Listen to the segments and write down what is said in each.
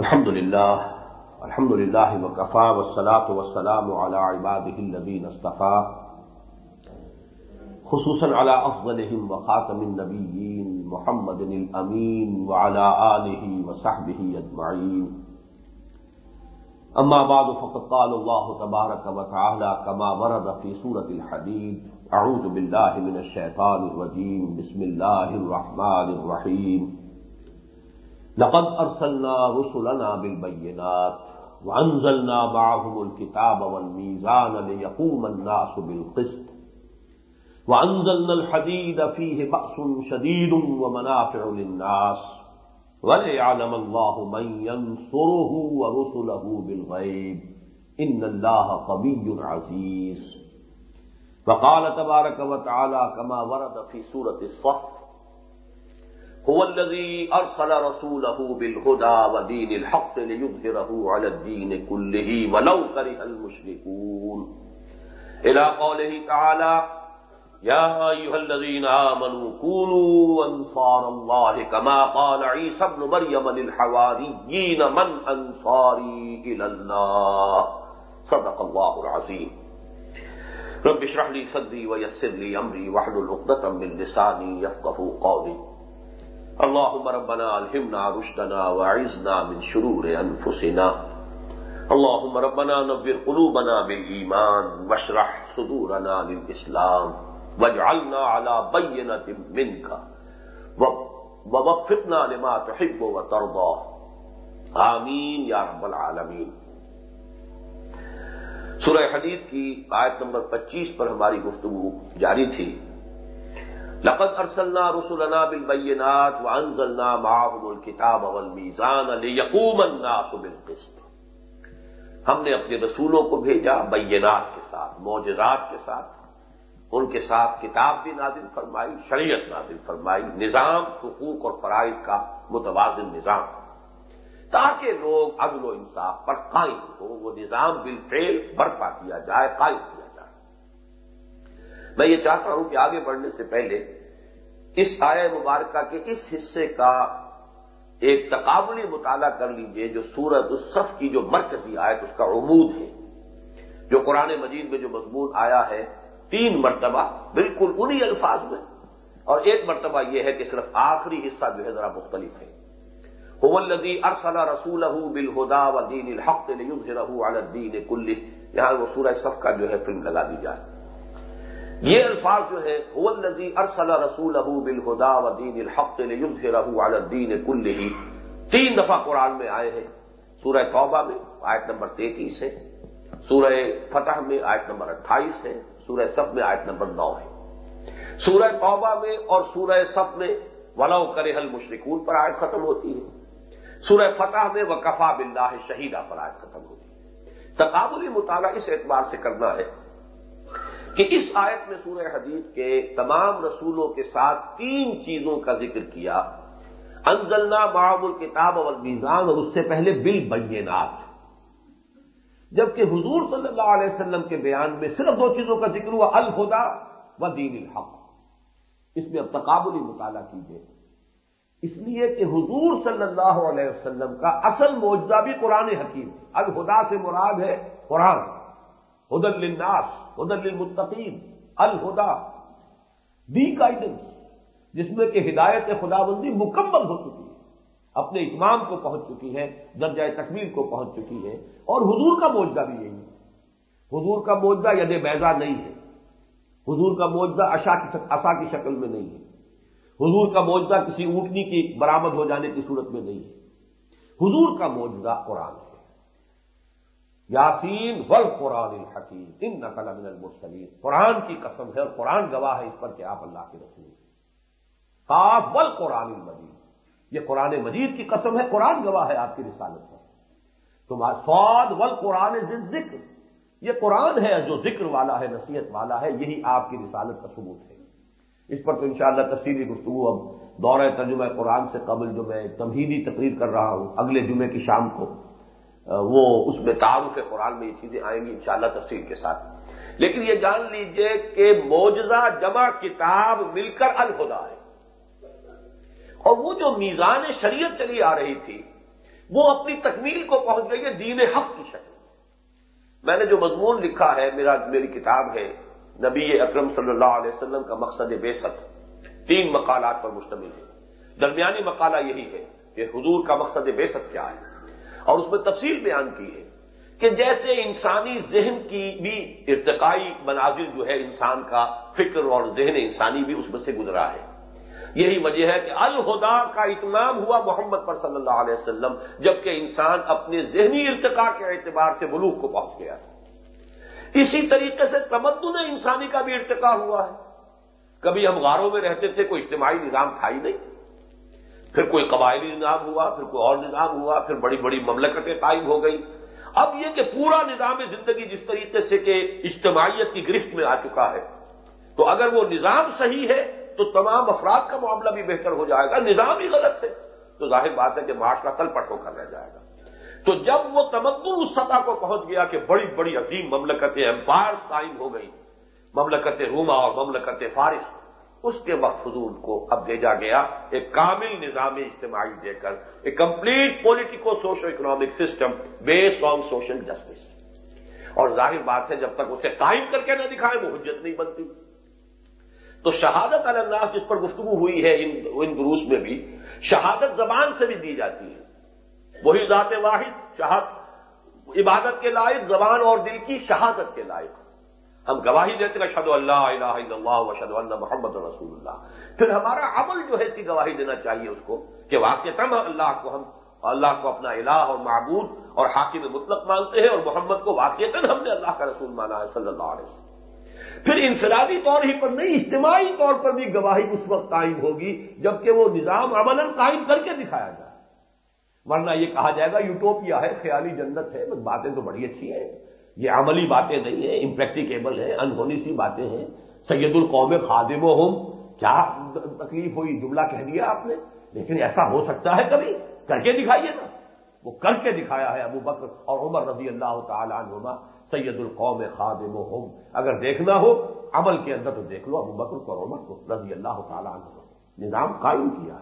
الحمد للہ الحمد للہ وقفا وسلاۃ وسلام علی عباده الذین اصطفى خصوصا على افضلهم وخاتم النبیین محمد الامین وعلى آلہ وصحبہ اجمعین. اما بعد، فقد قال الله تبارك وتعالى كما ورد في سورة الحديد اعوذ بالله من الشيطان الرجيم بسم الله الرحمن الرحيم لقد ارسلنا رسلنا بالبينات وانزلنا معهم الكتاب والميزان ليقوم الناس بالقسط وانزلنا الحديد فيه بأس شديد ومنافع للناس وَلِيَعْلَمَ اللَّهُ مَنْ يَنْصُرُهُ وَرُسُلَهُ بِالْغَيْبِ إِنَّ اللَّهَ قَبِيٌّ عَزِيزٌ وقال تبارك وتعالى كما ورد في سورة الصف هو الذي أرسل رسوله بالهدى ودين الحق ليظهره على الدين كله ولو كره المشركون. إلى قوله تعالى يا أيها الذين آمنوا كونوا أنصار الله كما قال عيسى ابن مريم للحواريين من أنصاري إلى الله؟ صدق الله العظيم. رب اشرح لي صدري ويسر لي أمري واحلل عقدة من لساني يفقهوا قولي. اللهم ربنا ألهمنا رشدنا وأعذنا من شرور أنفسنا. اللهم ربنا نبر قلوبنا بالإيمان واشرح صدورنا للإسلام وجعلنا على بينة منك ووفقنا لما تحب وترضى. آمین یا رب العالمین سورہ حدید کی آیت نمبر پچیس پر ہماری گفتگو جاری تھی. لقد ارسلنا رسلنا بالبینات وانزلنا معهم الكتاب والمیزان ليقوم الناس بالقسط. ہم نے اپنے رسولوں کو بھیجا بینات کے ساتھ، معجزات کے ساتھ۔ ان کے ساتھ کتاب بھی نازل فرمائی، شریعت نازل فرمائی، نظام، حقوق اور فرائض کا متوازن نظام۔ تاکہ لوگ عدل و انصاف پر قائم ہو وہ نظام بالفعل برپا کیا جائے، قائم کیا جائے۔ میں یہ چاہتا ہوں کہ آگے بڑھنے سے پہلے اس آئے مبارکہ کے اس حصے کا ایک تقابلی مطالعہ کر لیجیے جو سورت الصف کی جو مرکزی آیت، اس کا عمود ہے۔ جو قرآن مجید میں جو مضمون آیا ہے، تین مرتبہ بالکل انہی الفاظ میں۔ اور ایک مرتبہ یہ ہے کہ صرف آخری حصہ جو ہے ذرا مختلف ہے۔ الدی ارسلہ رسول بالہدا و دین الحق الدین کل یہاں وہ سورہ صف کا جو ہے فلم لگا دی جائے۔ یہ الفاظ جو ہے الدی ارسل رسول بالہدا و دین الحق الدین کل ہی تین دفعہ قرآن میں آئے ہیں۔ سورہ توبہ میں، آیت نمبر تینتیس ہے۔ سورہ فتح میں، آیت نمبر اٹھائیس ہے۔ سورہ صف میں، آیت نمبر نو ہے۔ سورہ توبہ میں اور سورہ صف میں ولاؤ کرے حل مشرقون پر آیت ختم ہوتی ہے۔ سورہ فتح میں وکفا بلّہ شہیدہ پر آیت ختم ہوتی ہے۔ تقابلی مطالعہ اس اعتبار سے کرنا ہے کہ اس آیت میں سورہ حدیث کے تمام رسولوں کے ساتھ تین چیزوں کا ذکر کیا۔ انزلنا معاب الکتاب اور میزان اور اس سے پہلے بل بینات جبکہ حضور صلی اللہ علیہ وسلم کے بیان میں صرف دو چیزوں کا ذکر ہوا، الہدا و دین الحق۔ اس میں اب تقابلی مطالعہ کیجیے اس لیے کہ حضور صلی اللہ علیہ وسلم کا اصل موجودہ بھی قرآن حکیم۔ الہدا سے مراد ہے قرآن۔ حدل للناس۔ حدل للمتقین الہدا دی گائیڈنس جس میں کہ ہدایت خدا بندی مکمل ہو چکی ہے، اپنے اتمام کو پہنچ چکی ہے درجۂ تکمیل کو پہنچ چکی ہے، اور حضور کا موجودہ بھی یہی ہے۔ حضور کا موجودہ ید بیضا نہیں ہے۔ حضور کا موجودہ اشا کی شکل میں نہیں ہے۔ حضور کا موجودہ کسی اونٹنی کی برامد ہو جانے کی صورت میں نہیں ہے۔ حضور کا موجودہ قرآن ہے۔ یاسین ول قرآن الحکیم ان نقل امن المرسلین۔ قرآن کی قسم ہے اور قرآن گواہ ہے اس پر کہ آپ اللہ کے رسول کاف ول قرآن المجید۔ یہ قرآن مجید کی قسم ہے، قرآن گواہ ہے، آپ کی رسالت پر تمہارا سواد ول قرآن ذکر یہ قرآن ہے، جو ذکر والا ہے، نصیحت والا ہے، یہی آپ کی رسالت کا ثبوت ہے۔ اس پر تو انشاءاللہ شاء تفصیلی گفتگو اب دورہ ترجمہ قرآن سے قبل جو میں تمہیدی تقریر کر رہا ہوں، اگلے جمعے کی شام کو۔ وہ اس میں تعارف قرآن میں یہ چیزیں آئیں گی انشاءاللہ تفصیل کے ساتھ۔ لیکن یہ جان لیجیے کہ موجزہ جمع کتاب مل کر الخدا ہے۔ اور وہ جو میزان شریعت چلی آ رہی تھی، وہ اپنی تکمیل کو پہنچ گئی ہے دین حق کی شکل۔ میں نے جو مضمون لکھا ہے، میرا، میری کتاب ہے، نبی اکرم صلی اللہ علیہ وسلم کا مقصد بے ست تین مقالات پر مشتمل ہے۔ درمیانی مقالہ یہی ہے کہ حضور کا مقصد بے ست کیا ہے۔ اور اس میں تفصیل بیان کی ہے کہ جیسے انسانی ذہن کی بھی ارتقائی مناظر جو ہے انسان کا فکر اور ذہن انسانی بھی اس میں سے گزرا ہے۔ یہی وجہ ہے کہ الہدا کا اتمام ہوا محمد پر صلی اللہ علیہ وسلم جبکہ انسان اپنے ذہنی ارتقاء کے اعتبار سے ملوک کو پہنچ گیا۔ تھا اسی طریقے سے تمدن انسانی کا بھی ارتقاء ہوا ہے۔ کبھی ہم غاروں میں رہتے تھے، کوئی اجتماعی نظام تھا ہی نہیں۔ پھر کوئی قبائلی نظام ہوا، پھر کوئی اور نظام ہوا، پھر بڑی بڑی مملکتیں قائم ہو گئی اب یہ کہ پورا نظام زندگی جس طریقے سے کہ اجتماعیت کی گرفت میں آ چکا ہے، تو اگر وہ نظام صحیح ہے، تو تمام افراد کا معاملہ بھی بہتر ہو جائے گا۔ نظام ہی غلط ہے، تو ظاہر بات ہے کہ معاشرہ تل پٹ ہو کر رہ جائے گا۔ تو جب وہ تمدن اس سطح کو پہنچ گیا کہ بڑی بڑی عظیم مملکتیں امپائر قائم ہو گئی مملکت روما اور مملکت فارس۔ اس کے وقت حضور کو اب بھیجا گیا ایک کامل نظام اجتماعی دے کر، ایک complete politico socio economic system based on social justice اور ظاہر بات ہے، جب تک اسے قائم کر کے نہ دکھائے، وہ حجت نہیں بنتی۔ تو شہادت الناس جس پر گفتگو ہوئی ہے ان دروس میں بھی، شہادت زبان سے بھی دی جاتی ہے۔ وہی ذات واحد شہاد عبادت کے لائق، زبان اور دل کی شہادت کے لائق۔ ہم گواہی دیتے ہیں شد اللہ الہ الا اللہ شد اللہ محمد رسول اللہ۔ پھر ہمارا عمل جو ہے اس کی گواہی دینا چاہیے اس کو کہ واقع تم اللہ کو ہم اللہ کو اپنا الہ اور معبود اور حاکم مطلق مانتے ہیں اور محمد کو واقع ہم نے اللہ کا رسول مانا ہے صلی اللہ علیہ وسلم۔ پھر انفرادی طور ہی پر نہیں، اجتماعی طور پر بھی گواہی اس وقت قائم ہوگی جبکہ وہ نظام عمل قائم کر کے دکھایا جائے۔ ورنہ یہ کہا جائے گا، یوٹوپیا ہے، خیالی جنت ہے باتیں تو بڑی اچھی ہیں۔ یہ عملی باتیں نہیں ہیں امپریکٹیکیبل ہیں، انہونی سی باتیں ہیں۔ سید القوم خادم و ہوم کیا تکلیف ہوئی؟ جملہ کہہ دیا آپ نے۔ لیکن ایسا ہو سکتا ہے کبھی؟ کر کے دکھائیے نا۔ وہ کر کے دکھایا ہے ابو بکر اور عمر رضی اللہ تعالیٰ عنہما، سید القوم خادم و ہوم اگر دیکھنا ہو، عمل کے اندر تو دیکھ لو ابو بکر کو اور عمر کو، رضی اللہ تعالیٰ عنہ نظام قائم کیا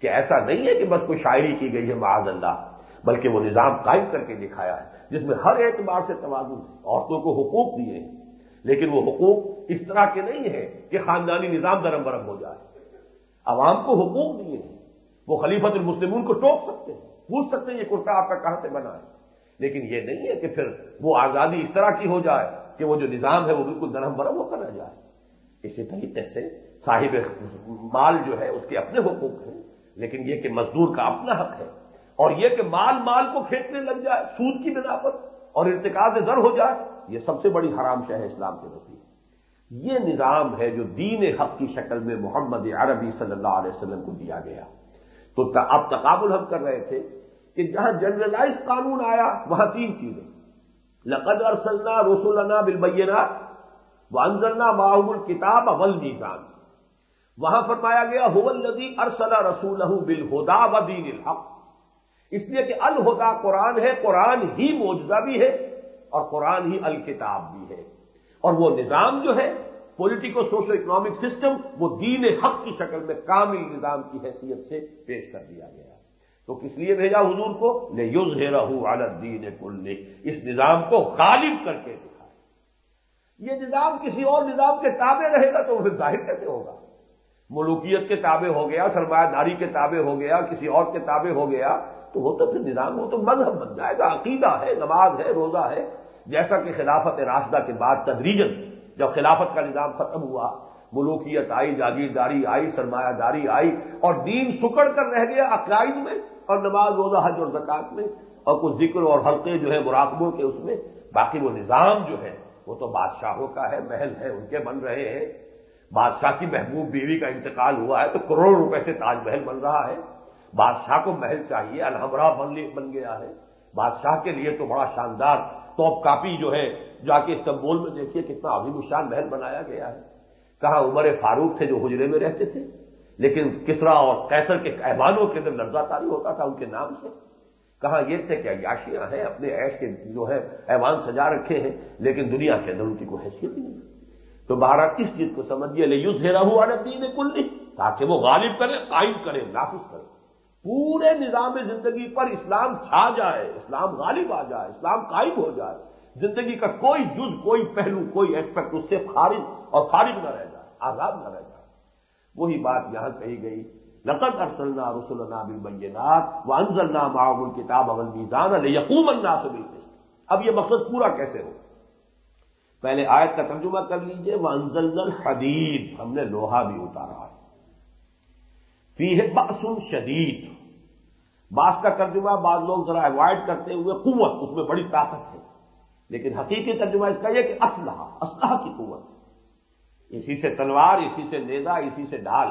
کہ ایسا نہیں ہے کہ بس کوئی شاعری کی گئی ہے، معاذ اللہ، بلکہ وہ نظام قائم کر کے دکھایا ہے۔ جس میں ہر اعتبار سے توازن ہے۔ عورتوں کو حقوق دیے ہیں۔ لیکن وہ حقوق اس طرح کے نہیں ہے کہ خاندانی نظام درم برم ہو جائے۔ عوام کو حقوق دیے ہیں۔ وہ خلیفت المسلمون کو ٹوک سکتے ہیں۔ پوچھ سکتے ہیں یہ کرتا آپ کا کہاں سے بنا ہے۔ لیکن یہ نہیں ہے کہ پھر وہ آزادی اس طرح کی ہو جائے کہ وہ جو نظام ہے وہ بالکل درم برم ہو کر رہ جائے۔ اسی طریقے سے صاحب مال جو ہے اس کے اپنے حقوق ہیں، لیکن یہ کہ مزدور کا اپنا حق ہے۔ اور یہ کہ مال مال کو کھینچنے لگ جائے، سود کی بنا پر اور ارتقاض زر ہو جائے، یہ سب سے بڑی حرام شہ ہے اسلام کے نزدیک یہ نظام ہے جو دین حق کی شکل میں محمد عربی صلی اللہ علیہ وسلم کو دیا گیا۔ تو اب تقابل ہم کر رہے تھے کہ جہاں جنرلائز قانون آیا، وہاں تین چیزیں۔ لقد ارسلنا رسولنا بالبینہ وہ انزلنا معاہم الکتاب اول میزان وہاں فرمایا گیا الدی ارسلہ رسول بالہدا و دین الحق اس لیے کہ الہدا قرآن ہے، قرآن ہی موجودہ بھی ہے اور قرآن ہی الکتاب بھی ہے۔ اور وہ نظام جو ہے پولیٹیکو سوشو اکنامک سسٹم وہ دین حق کی شکل میں کامل نظام کی حیثیت سے پیش کر دیا گیا۔ تو کس لیے بھیجا حضور کو؟ لے یوز ہے رہو الدین کل اس نظام کو غالب کر کے دکھائے۔ یہ نظام کسی اور نظام کے تابع رہے گا تو وہ پھر ظاہر کیسے ہوگا؟ ملوکیت کے تابع ہو گیا سرمایہ داری کے تابع ہو گیا، کسی اور کے تابع ہو گیا، تو وہ تو پھر نظام ہو تو مذہب بن جائے گا، عقیدہ ہے، نماز ہے، روزہ ہے۔ جیسا کہ خلافت راشدہ کے بعد تدریجن جب خلافت کا نظام ختم ہوا، ملوکیت آئی، جاگیرداری آئی سرمایہ داری آئی، اور دین سکڑ کر رہ گیا عقائد میں، اور نماز، روزہ، حج اور زکات میں، اور کچھ ذکر اور حلقے جو ہے مراقبوں کے اس میں، باقی وہ نظام جو ہے، وہ تو بادشاہوں کا ہے، محل ہے، ان کے بن رہے ہیں۔ بادشاہ کی محبوب بیوی کا انتقال ہوا ہے تو کروڑوں روپے سے تاج محل بن رہا ہے۔ بادشاہ کو محل چاہیے الحمرہ بن گیا ہے۔ بادشاہ کے لیے تو بڑا شاندار توپ کاپی جو ہے، جا کے استنبول میں دیکھیے کتنا ابھی شان محل بنایا گیا ہے۔ کہاں عمر فاروق تھے جو حجرے میں رہتے تھے، لیکن کسرا اور کیسر کے ایوانوں کے اندر لرزہ تاری ہوتا تھا ان کے نام سے۔ کہاں یہ تھے کہ عیاشیاں ہیں، اپنے عیش کے جو ہے ایوان سجا رکھے ہیں، لیکن دنیا کے اندر ان کی کوئی حیثیت نہیں۔ تو بارہ کس چیز کو سمجھیے؟ لے یوز ہیرا ہوا دین کل نہیں تاکہ وہ غالب کرے، قائم کرے، نافذ کرے۔ پورے نظام زندگی پر اسلام چھا جائے، اسلام غالب آ جائے، اسلام قائم ہو جائے۔ زندگی کا کوئی جز، کوئی پہلو، کوئی ایسپیکٹ اس سے خارج اور خارج نہ رہ جائے، آزاد نہ رہ جائے۔ وہی بات یہاں کہی گئی نقل ارسلنا رسول بالبینات وہ انزلنا معاون الکتاب اول میزان علیہ یقوم اللہ سے اب یہ مقصد پورا کیسے ہو؟ پہلے آیت کا ترجمہ کر لیجیے وہ انزل حدید ہم نے لوہا بھی اتارا ہے۔ فی ہے باسن شدید باس کا ترجمہ بعض لوگ ذرا اوائڈ کرتے ہوئے قوت، اس میں بڑی طاقت ہے۔ لیکن حقیقی ترجمہ اس کا یہ کہ اسلحہ اسلحہ کی قوت۔ اسی سے تلوار، اسی سے نیزا اسی سے ڈھال۔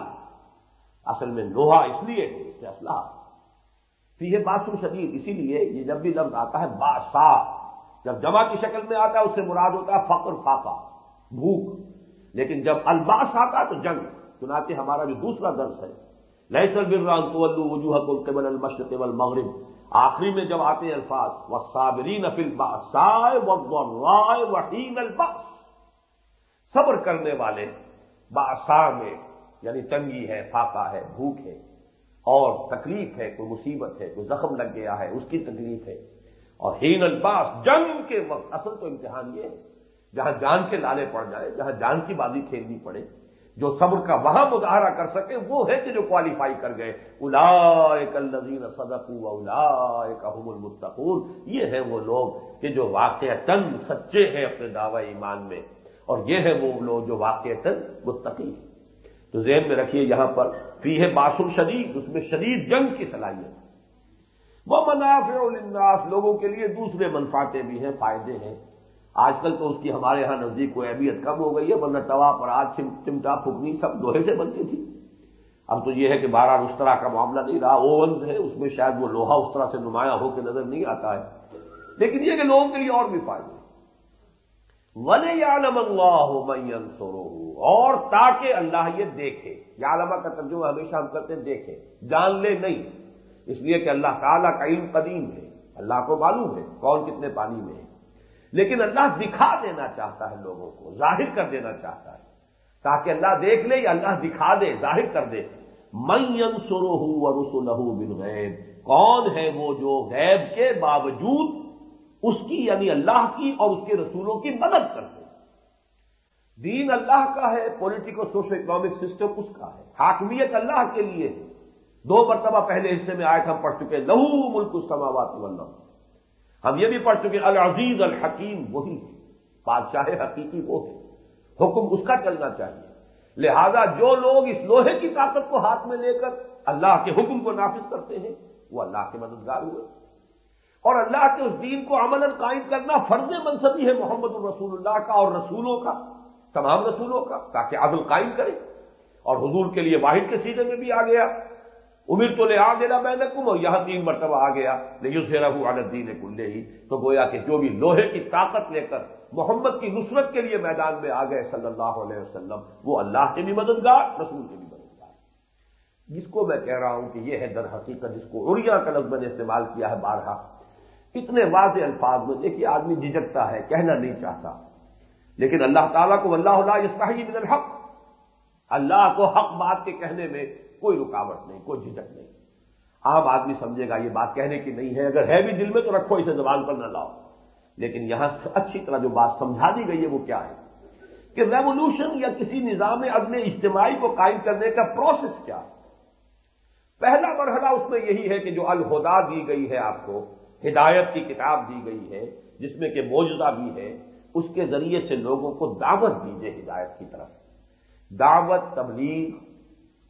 اصل میں لوہا اس لیے ہے، اس سے اسلحہ فی ہے باسن شدید اسی لیے یہ جب بھی لفظ آتا ہے باسا جب جمع کی شکل میں آتا ہے، اس سے مراد ہوتا ہے فقر، فاقہ، بھوک۔ لیکن جب الباس آتا تو جنگ۔ چنانچہ ہمارا جو دوسرا درس ہے لہسل بران تو وجوہ کو قبل المشرق والمغرب۔ آخری میں جب آتے ہیں الفاظ و صابرین افل باسائے رائے وحین الباس صبر کرنے والے باسا میں یعنی تنگی ہے، فاقہ ہے، بھوک ہے، اور تکلیف ہے، کوئی مصیبت ہے، کوئی زخم لگ گیا ہے، اس کی تکلیف ہے۔ اور ہین الباس، جنگ کے وقت۔ اصل تو امتحان یہ ہے، جہاں جان کے لالے پڑ جائے جہاں جان کی بازی کھیلنی پڑے، جو صبر کا وہاں مظاہرہ کر سکے، وہ ہے کہ جو کوالیفائی کر گئے۔ الا الزین صدق الا المتقون۔ یہ ہے وہ لوگ کہ جو واقع تن سچے ہیں اپنے دعوی ایمان میں۔ اور یہ ہے وہ لوگ جو واقع تن متقی تو ذہن میں رکھیے یہاں پر، فی ہے باسر شدید، اس میں شدید جنگ کی صلاحیت۔ وہ منافع الناس لوگوں کے لیے دوسرے منفاطے بھی ہیں، فائدے ہیں۔ آج کل تو اس کی ہمارے ہاں نزدیک کوئی اہمیت کم ہو گئی ہے، ورنہ توا پر آج چمٹا پھکنی سب لوہے سے بنتی تھی۔ اب تو یہ ہے کہ بارہ اس طرح کا معاملہ نہیں رہا، اوونز ہے اس میں شاید وہ لوہا اس طرح سے نمایاں ہو کے نظر نہیں آتا ہے۔ لیکن یہ کہ لوگوں کے لیے اور بھی فائدے ون یا ہو سورو اور تاکہ اللہ یہ دیکھے یا کا ترجمہ ہمیشہ ہم کرتے دیکھے۔ جان لے نہیں۔ اس لیے کہ اللہ تعالیٰ کا علم قدیم ہے، اللہ کو معلوم ہے کون کتنے پانی میں ہے۔ لیکن اللہ دکھا دینا چاہتا ہے لوگوں کو، ظاہر کر دینا چاہتا ہے۔ تاکہ اللہ دیکھ لے یا اللہ دکھا دے، ظاہر کر دے۔ من سرو ہوں رسول بن کون ہے وہ جو غیب کے باوجود اس کی یعنی اللہ کی اور اس کے رسولوں کی مدد کرتے دین اللہ کا ہے پولیٹیکل سوشل اکنامک سسٹم اس کا ہے۔ حاکمیت اللہ کے لیے ہے۔ دو مرتبہ پہلے حصے میں آئے ہم پڑھ چکے لہو ملک سماوات واللہ ہم یہ بھی پڑھ چکے العزیز الحکیم، وہی ہے۔ بادشاہ حقیقی وہ ہے۔ حکم اس کا چلنا چاہیے۔ لہذا جو لوگ اس لوہے کی طاقت کو ہاتھ میں لے کر اللہ کے حکم کو نافذ کرتے ہیں، وہ اللہ کے مددگار ہوئے۔ اور اللہ کے اس دین کو عمل قائم کرنا فرض منصبی ہے محمد الرسول اللہ کا اور رسولوں کا، تمام رسولوں کا، تاکہ عدل قائم کرے۔ اور حضور کے لیے واحد کے سیزن میں بھی آ گیا۔ امیر تو لے آ گیا میں نے اور یہاں تین مرتبہ آ گیا۔ لیکن اسے رہو عالت دین کلے ہی۔ تو گویا کہ جو بھی لوہے کی طاقت لے کر محمد کی نصرت کے لیے میدان میں آ گئے صلی اللہ علیہ وسلم، وہ اللہ کے بھی مددگار، رسول کے بھی مددگار۔ جس کو میں کہہ رہا ہوں کہ یہ ہے در حقیقت جس کو اریا کا لفظ میں نے استعمال کیا ہے بارہا۔ اتنے واضح الفاظ میں دیکھیے آدمی جھجکتا ہے، کہنا نہیں چاہتا۔ لیکن اللہ تعالیٰ کو اللہ اللہ من الحق۔ اللہ کو حق بات کے کہنے میں کوئی رکاوٹ نہیں، کوئی جھجک نہیں۔ عام آدمی سمجھے گا یہ بات کہنے کی نہیں ہے، اگر ہے بھی دل میں تو رکھو اسے زبان پر نہ لاؤ۔ لیکن یہاں اچھی طرح جو بات سمجھا دی گئی ہے وہ کیا ہے؟ کہ ریولیوشن یا کسی نظام اپنے اجتماعی کو قائم کرنے کا پروسیس کیا؟ ہے پہلا مرحلہ اس میں یہی ہے کہ جو الہدا دی گئی ہے آپ کو، ہدایت کی کتاب دی گئی ہے، جس میں کہ موجودہ بھی ہے، اس کے ذریعے سے لوگوں کو دعوت دیجیے ہدایت کی طرف۔ دعوت، تبلیغ،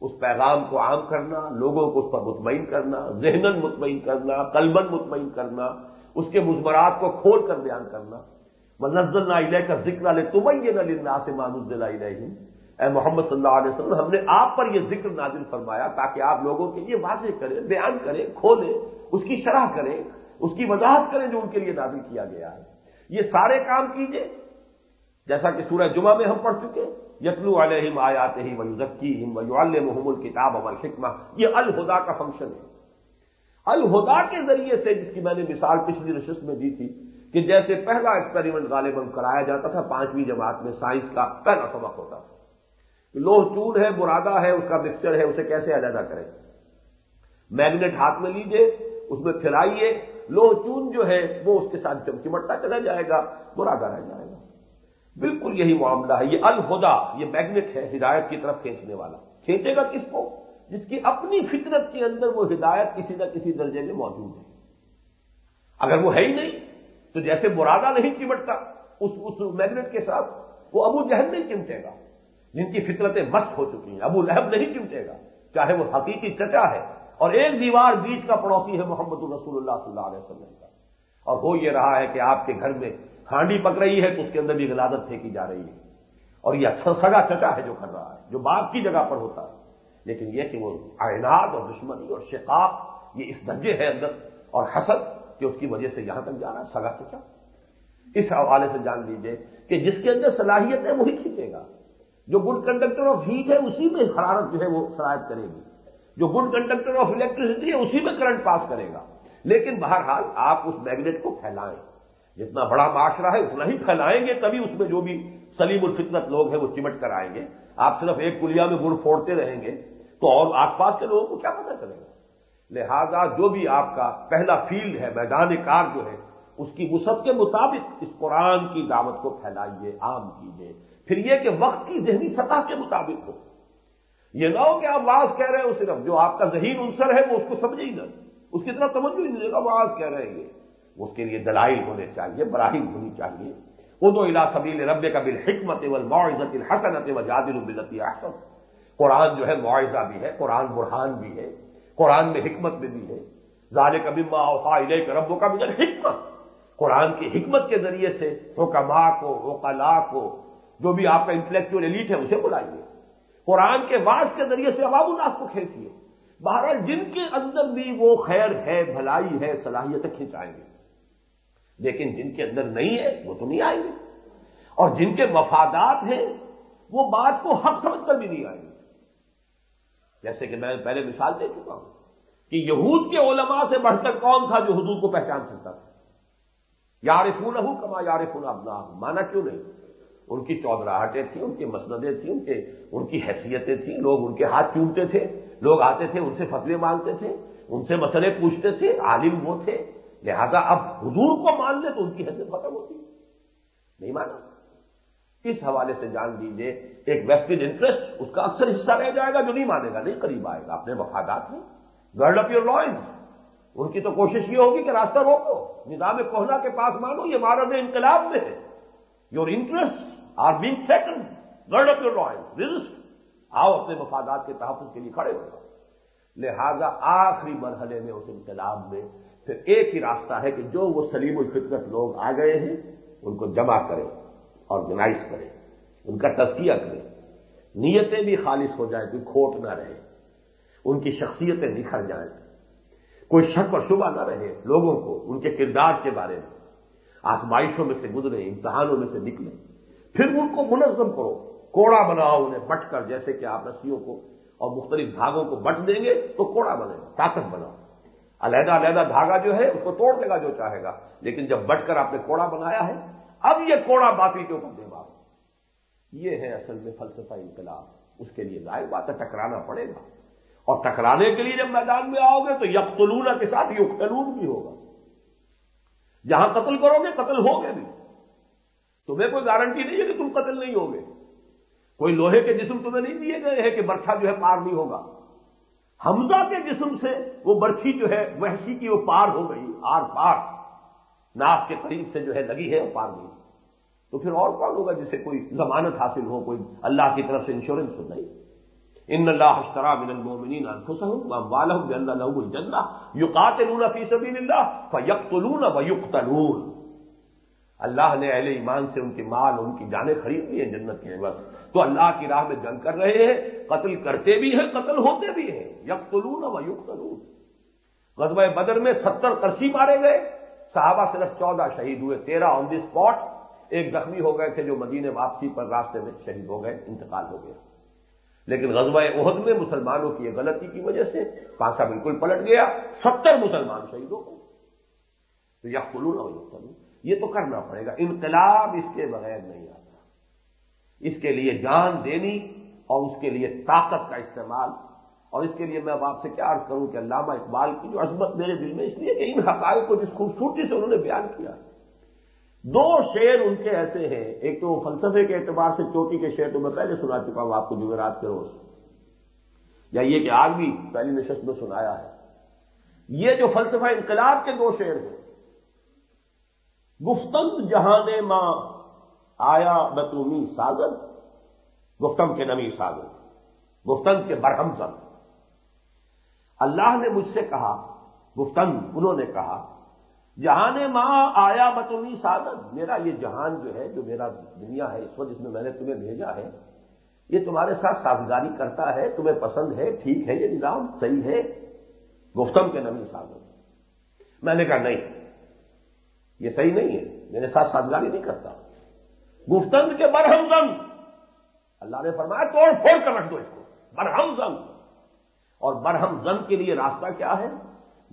اس پیغام کو عام کرنا، لوگوں کو اس پر مطمئن کرنا ذہن مطمئن کرنا قلبن مطمئن کرنا، اس کے مزمرات کو کھول کر بیان کرنا۔ منزل نہ علیہ کا ذکر لے تمہیں یہ نہ سے مانوس دلا اے محمد صلی اللہ علیہ وسلم، ہم نے آپ پر یہ ذکر نازل فرمایا تاکہ آپ لوگوں کے لیے واضح کریں، بیان کریں، کھولیں، اس کی شرح کریں، اس کی وضاحت کریں جو ان کے لیے نازل کیا گیا ہے۔ یہ سارے کام کیجیے۔ جیسا کہ سورہ جمعہ میں ہم پڑھ چکے یتلو علیہم آیات ہی وزکی ہم محمد کتاب امر حکمہ یہ الہدا کا فنکشن ہے۔ الہدا کے ذریعے سے جس کی میں نے مثال پچھلی نشست میں دی تھی کہ جیسے پہلا ایکسپیریمنٹ غالباً کرایا جاتا تھا، پانچویں جماعت میں سائنس کا پہلا سبق ہوتا تھا۔ لوہ چون ہے برادہ ہے، اس کا مکسچر ہے، اسے کیسے علیحدہ کریں؟ میگنیٹ ہاتھ میں لیجیے، اس میں پھرائیے۔ لوہ چون جو ہے، وہ اس کے ساتھ چمچمٹتا چلا جائے گا برادہ رہ جائے گا۔ بالکل یہی معاملہ ہے، یہ الہدا، یہ میگنیٹ ہے ہدایت کی طرف کھینچنے والا۔ کھینچے گا کس کو؟ جس کی اپنی فطرت کے اندر وہ ہدایت کسی نہ کسی درجے میں موجود ہے۔ اگر وہ ہے ہی نہیں، تو جیسے مرادہ نہیں چمٹتا، اس اس میگنیٹ کے ساتھ وہ ابو جہل نہیں چمٹے گا۔ جن کی فطرتیں مست ہو چکی ہیں، ابو لہب نہیں چمٹے گا۔ چاہے وہ حقیقی چچا ہے، اور ایک دیوار بیچ کا پڑوسی ہے محمد الرسول اللہ صلی اللہ علیہ وسلم کا۔ اور ہو یہ رہا ہے کہ آپ کے گھر میں ہانڈی پک رہی ہے تو اس کے اندر بھی غلادت پھینکی جا رہی ہے۔ اور یہ اکثر سگا چچا ہے جو کر رہا ہے، جو باپ کی جگہ پر ہوتا ہے۔ لیکن یہ کہ وہ آئینات اور دشمنی اور شقاق، یہ اس درجے ہے اندر۔ اور حسد کہ اس کی وجہ سے یہاں تک جا رہا ہے، سگا چچا۔ اس حوالے سے جان لیجیے کہ جس کے اندر صلاحیت ہے، وہی کھینچے گا۔ جو گڈ کنڈکٹر آف ہیٹ ہے، اسی میں حرارت جو ہے وہ شرائط کرے گی۔ جو گڈ کنڈکٹر آف الیکٹریسٹی ہے، اسی میں کرنٹ پاس کرے گا۔ لیکن بہرحال آپ اس میگنیٹ کو پھیلائیں۔ جتنا بڑا معاشرہ ہے، اتنا ہی پھیلائیں گے، تبھی اس میں جو بھی سلیم الفطرت لوگ ہیں، وہ چمٹ کر آئیں گے۔ آپ صرف ایک کلیا میں گڑ پھوڑتے رہیں گے، تو اور آس پاس کے لوگوں کو کیا پتہ چلے گا؟ لہذا جو بھی آپ کا پہلا فیلڈ ہے، میدان کار جو ہے، اس کی وسعت کے مطابق اس قرآن کی دعوت کو پھیلائیے، عام کیجیے۔ پھر یہ کہ وقت کی ذہنی سطح کے مطابق ہو۔ یہ نہ ہو کہ آپ واز کہہ رہے ہو صرف، جو آپ کا ذہین عنصر ہے، وہ اس کو سمجھے ہی نہ۔ اس کی طرح توجہ ہی نہیں دے گا واز کہہ رہے ہیں۔ اس کے لیے دلائل ہونے چاہیے، براہیم ہونی چاہیے۔ ادو الا سبیل رب کا بل حکمت معزت الحسنت و جادل البلتی احسن۔ قرآن جو ہے معاوضہ بھی ہے، قرآن برحان بھی ہے، قرآن میں حکمت میں بھی ہے۔ ظال کبیما اوفا علیہ کا ربوں کا بھی حکمت قرآن کی حکمت کے ذریعے سے حکما کو اوقلا کو، جو بھی آپ کا انٹلیکچوئل ایلیٹ ہے، اسے بلائیے۔ قرآن کے واس کے ذریعے سے عوام الناس کو کھینچیے بہرحال جن کے اندر بھی وہ خیر ہے، بھلائی ہے، صلاحیتیں کھینچائیں گے۔ لیکن جن کے اندر نہیں ہے، وہ تو نہیں آئیں گے اور جن کے مفادات ہیں، وہ بات کو حق سمجھ کر بھی نہیں آئیں گے جیسے کہ میں پہلے مثال دے چکا ہوں کہ یہود کے علماء سے بڑھ کر کون تھا جو حضور کو پہچان سکتا تھا؟ یار فون ہوں کما یار فون ابنا مانا کیوں نہیں؟ ان کی چودراہٹیں تھیں، ان کی مسندیں تھیں، ان کے، ان کی حیثیتیں تھیں۔ لوگ ان کے ہاتھ چومتے تھے، لوگ آتے تھے، ان سے فتوے مانگتے تھے، ان سے مسئلے پوچھتے تھے، عالم وہ تھے۔ لہذا اب حضور کو مان لے تو ان کی حیثیت ختم ہوتی نہیں مانا۔ اس حوالے سے جان دیجیے ایک ویسٹڈ انٹرسٹ اس کا اکثر حصہ رہ جائے گا جو نہیں مانے گا، نہیں قریب آئے گا۔ اپنے مفادات میں۔ گرڈ اپ یور لائن ان کی تو کوشش یہ ہوگی کہ راستہ روکو۔ نظام کوہنا کے پاس مانو، یہ مہاراج انقلاب میں ہے۔ Your interest are being threatened gird up your loins resist آؤ اپنے مفادات کے تحفظ کے لیے کھڑے ہو جاؤ۔ لہذا آخری مرحلے میں اس انقلاب میں پھر ایک ہی راستہ ہے کہ جو وہ سلیم الفطرت لوگ آ گئے ہیں، ان کو جمع کرے آرگنائز کرے ان کا تزکیہ کرے نیتیں بھی خالص ہو جائیں، کوئی کھوٹ نہ رہے۔ ان کی شخصیتیں نکھر جائیں۔ کوئی شک اور شبہ نہ رہے لوگوں کو، ان کے کردار کے بارے میں۔ آزمائشوں میں سے گزرے امتحانوں میں سے نکلے پھر ان کو منظم کرو۔ کوڑا بناؤ انہیں بٹ کر، جیسے کہ آپ رسیوں کو اور مختلف دھاگوں کو بٹ دیں گے تو کوڑا بنے گا طاقت بناؤ۔ علیحدہ علیحدہ دھاگا جو ہے، اس کو توڑ دے گا جو چاہے گا۔ لیکن جب بٹ کر آپ نے کوڑا بنایا ہے، اب یہ کوڑا باقی کے اوپر دے بات یہ ہے اصل میں فلسفہ انقلاب۔ اس کے لیے ظاہر بات ہے، ٹکرانا پڑے گا۔ اور ٹکرانے کے لیے جب میدان میں آؤ گے تو یکلون کے ساتھ یقتلون بھی ہوگا۔ جہاں قتل کرو گے، قتل ہوگے بھی۔ تمہیں کوئی گارنٹی نہیں ہے کہ تم قتل نہیں ہوگے۔ کوئی لوہے کے جسم تمہیں نہیں دیے گئے ہیں کہ برچھا جو ہے پار نہیں ہوگا۔ حمزہ کے جسم سے وہ برچھی جو ہے، وحشی کی وہ پار ہو گئی، آر پار۔ ناف کے قریب سے جو ہے لگی ہے، وہ پار گئی۔ تو پھر اور کون ہوگا جسے کوئی ضمانت حاصل ہو، کوئی اللہ کی طرف سے انشورنس ہو؟ نہیں۔ ان اللہ اشترا من المومنین انفسهم واموالهم بان لهم الجنہ یقاتلون فی سبیل اللہ فیقتلون ویقتلون۔ اللہ نے اہل ایمان سے ان کے مال، ان کی جانیں خرید لی ہیں جنت کے بس۔ تو اللہ کی راہ میں جنگ کر رہے ہیں، قتل کرتے بھی ہیں، قتل ہوتے بھی ہیں۔ یکلون و یقتلون۔ غزوہ بدر میں ستر کرسی مارے گئے۔ صحابہ صرف چودہ شہید ہوئے، تیرہ آن دی اسپاٹ ایک زخمی ہو گئے تھے جو مدینے واپسی پر راستے میں شہید ہو گئے، انتقال ہو گیا۔ لیکن غزوہ عہد میں مسلمانوں کی غلطی کی وجہ سے پانسا بالکل پلٹ گیا، ستر مسلمان شہید ہو گئے۔ تو یقلون و یقتلون۔ یہ تو کرنا پڑے گا، انقلاب اس کے بغیر نہیں آتا۔ اس کے لیے جان دینی اور اس کے لیے طاقت کا استعمال. اور اس کے لیے میں اب آپ سے کیا عرض کروں کہ علامہ اقبال کی جو عظمت میرے دل میں اس لیے کہ ان حقائق کو جس خوبصورتی سے انہوں نے بیان کیا. دو شعر ان کے ایسے ہیں. ایک تو فلسفے کے اعتبار سے چوٹی کے شعر تو میں پہلے سنا چکا ہوں آپ کو جمعرات کے روز. یا یہ کہ آج بھی پہلی نشست میں سنایا ہے. یہ جو فلسفہ انقلاب کے دو شعر ہیں. گفتند جہان ماں آیا بتومی ساگر، گفتم کے نمی ساگر گفتن کے برہم زن۔ اللہ نے مجھ سے کہا گفتن انہوں نے کہا، جہان ماں آیا بتومی ساگر۔ میرا یہ جہان جو ہے، جو میرا دنیا ہے، اس وقت جس میں میں نے تمہیں بھیجا ہے، یہ تمہارے ساتھ سازگاری کرتا ہے، تمہیں پسند ہے، ٹھیک ہے، یہ نظام صحیح ہے۔ گفتم کے نمی ساگر۔ میں نے کہا، نہیں، یہ صحیح نہیں ہے، میرے ساتھ سازگاری نہیں کرتا۔ گفتند کے برہم زنگ اللہ نے فرمایا توڑ پھوڑ کر رکھ دو اس کو۔ برہم زنگ اور برہم زن کے لیے راستہ کیا ہے؟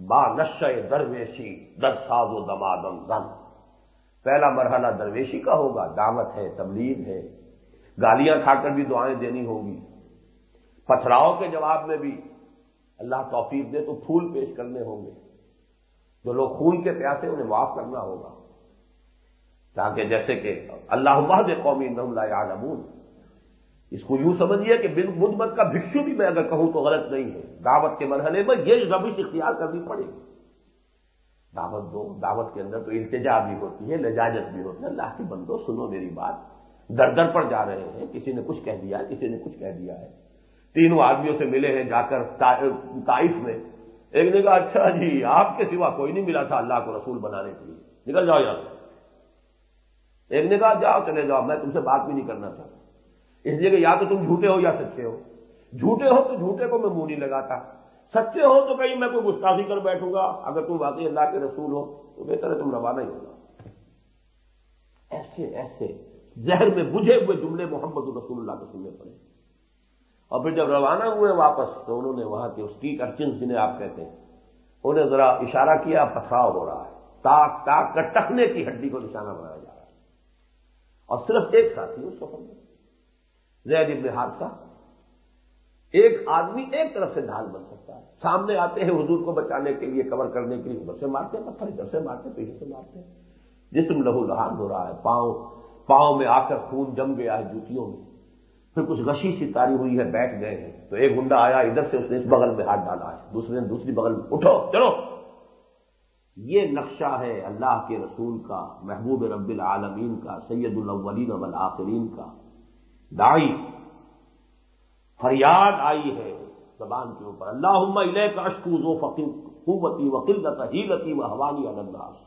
با نش درویشی در ساز و دمادم زن۔ پہلا مرحلہ درویشی کا ہوگا، دعوت ہے تبلیغ ہے۔ گالیاں کھا کر بھی دعائیں دینی ہوگی۔ پتھراؤ کے جواب میں بھی اللہ توفیق دے تو پھول پیش کرنے ہوں گے۔ جو لوگ خون کے پیاسے انہیں معاف کرنا ہوگا۔ تاکہ جیسے کہ اللہ وحد قومی لا یعلمون۔ اس کو یوں سمجھیے کہ بدھ مت کا بھکشو بھی میں اگر کہوں تو غلط نہیں ہے۔ دعوت کے مرحلے میں یہ ربش اختیار کرنی پڑے گی۔ دعوت دو، دعوت کے اندر تو التجا بھی ہوتی ہے، لجاجت بھی ہوتی ہے۔ اللہ کی بندو، سنو میری بات۔ در در پر جا رہے ہیں، کسی نے کچھ کہہ دیا، کسی نے کچھ کہہ دیا ہے۔ تینوں آدمیوں سے ملے ہیں، جا کر تائف میں۔ ایک نے کہا اچھا جی آپ کے سوا کوئی نہیں ملا تھا اللہ کو رسول بنانے کے لیے۔ نکل جاؤ یہاں سے۔ ایک نے کہا، جاؤ چلے جاؤ، میں تم سے بات بھی نہیں کرنا چاہتا۔ اس لیے کہ یا تو تم جھوٹے ہو یا سچے ہو۔ جھوٹے ہو تو جھوٹے کو میں منہ نہیں لگاتا۔ سچے ہو تو کہیں میں کوئی گستاخی کر بیٹھوں گا۔ اگر تم واقعی اللہ کے رسول ہو تو بہتر ہے تم روانہ ہی ہوگا ایسے ایسے زہر میں بجھے ہوئے جملے محمد رسول اللہ کے سننے پڑے اور پھر جب روانہ ہوئے واپس تو انہوں نے وہاں کے اسٹیک ارچنس جنہیں آپ کہتے ہیں انہیں ذرا اشارہ کیا، پتھراؤ ہو رہا ہے۔ تاک تاک کر ٹکنے کی ہڈی کو نشانہ بنایا۔ اور صرف ایک ساتھی اس سفر میں۔ زید ابن حادثہ ایک آدمی ایک طرف سے ڈھال بن سکتا ہے۔ سامنے آتے ہیں حضور کو بچانے کے لیے کور کرنے کے لیے۔ ادھر سے مارتے ہیں، پتھر ادھر سے مارتے پیچھے سے مارتے ہیں۔ جسم لہو لہان ہو رہا ہے، پاؤں پاؤں میں آ کر خون جم گیا ہے جوتیوں میں۔ پھر کچھ غشی سی تاری ہوئی ہے، بیٹھ گئے ہیں۔ تو ایک گنڈا آیا، ادھر سے اس نے اس بغل میں ہاتھ ڈالا ہے۔ دوسرے نے دوسری بغل میں، اٹھو، چلو۔ یہ نقشہ ہے اللہ کے رسول کا، محبوب رب العالمین کا، سید الاولین والآخرین کا۔ دائی، فریاد آئی ہے زبان کے اوپر۔ اللہ علیہ کا اشکوز و فقیر قوتی وقلت ہیلتی و حوانی الناس۔